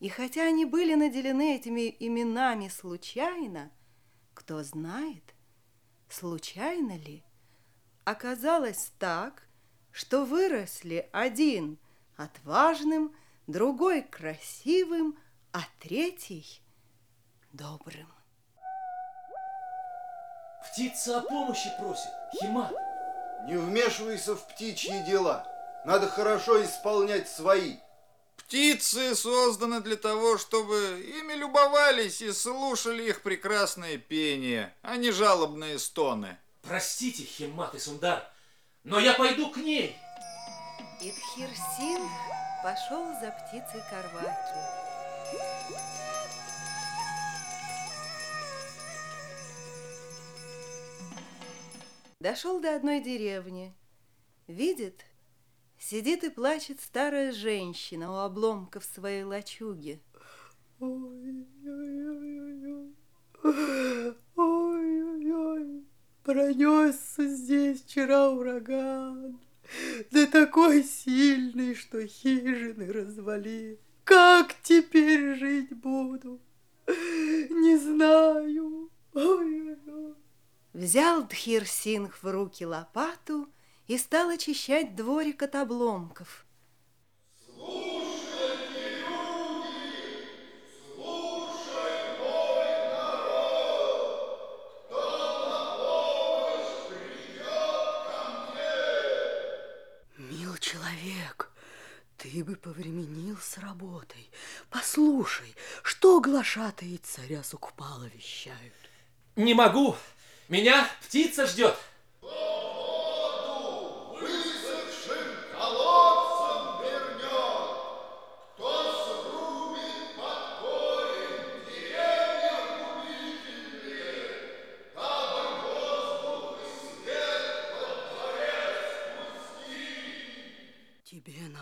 И хотя они были наделены этими именами случайно, кто знает, случайно ли, оказалось так, что выросли один отважным, другой красивым, а третий добрым. Птица о помощи просит, Химат. Не вмешивайся в птичьи дела. Надо хорошо исполнять свои. Птицы созданы для того, чтобы ими любовались и слушали их прекрасное пение, а не жалобные стоны. Простите, Химат и Сундар, но я пойду к ней. Идхирсин пошел за птицей Карваки. Дошел до одной деревни. Видит, сидит и плачет старая женщина у обломков своей лачуги. Ой-ой-ой, ой-ой-ой, пронесся здесь вчера ураган, да такой сильный, что хижины развалил. Как теперь жить буду? Не знаю. Ой-ой-ой. Взял Дхир-Сингх в руки лопату и стал очищать дворик от обломков. Мил человек, ты бы повременил с работой. Послушай, что глашатые царя Сукпала вещают. Не могу. Меня птица ждет.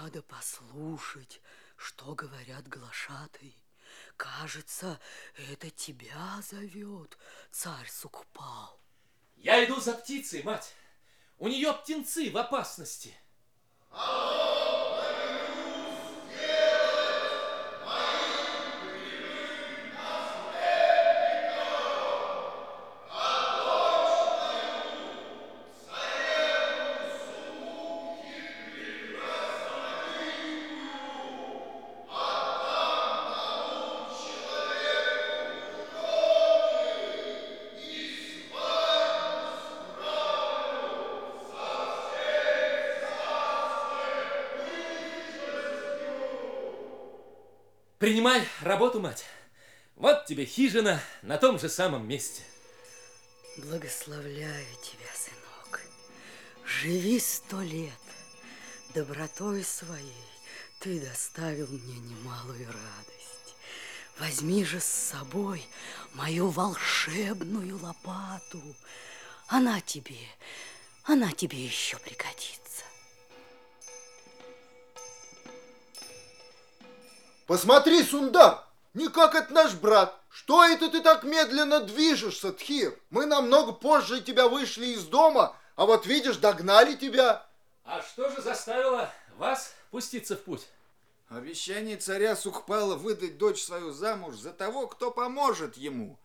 Надо послушать, что говорят глашатые. Кажется, это тебя зовет царь Сукпал. Я иду за птицей, мать. У нее птенцы в опасности. Принимай работу, мать. Вот тебе хижина на том же самом месте. Благословляю тебя, сынок. Живи сто лет. Добротой своей ты доставил мне немалую радость. Возьми же с собой мою волшебную лопату. Она тебе, она тебе еще пригодится. Посмотри, Сундар, не как это наш брат. Что это ты так медленно движешься, Тхир? Мы намного позже тебя вышли из дома, а вот видишь, догнали тебя. А что же заставило вас пуститься в путь? Обещание царя Сухпала выдать дочь свою замуж за того, кто поможет ему.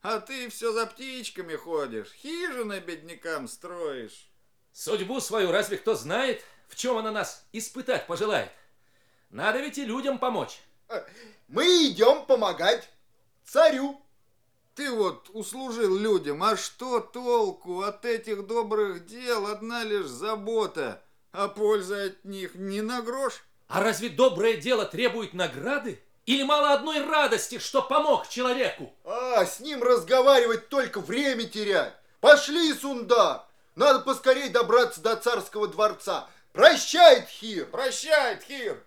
А ты все за птичками ходишь, хижины беднякам строишь. Судьбу свою разве кто знает, в чем она нас испытать пожелает? Надо ведь и людям помочь. Мы идем помогать царю. Ты вот услужил людям, а что толку от этих добрых дел? Одна лишь забота, а польза от них не на грош. А разве доброе дело требует награды? Или мало одной радости, что помог человеку? А, с ним разговаривать только время терять. Пошли, Сундар. Надо поскорей добраться до царского дворца. Прощай, Тхир. Прощай, Тхир.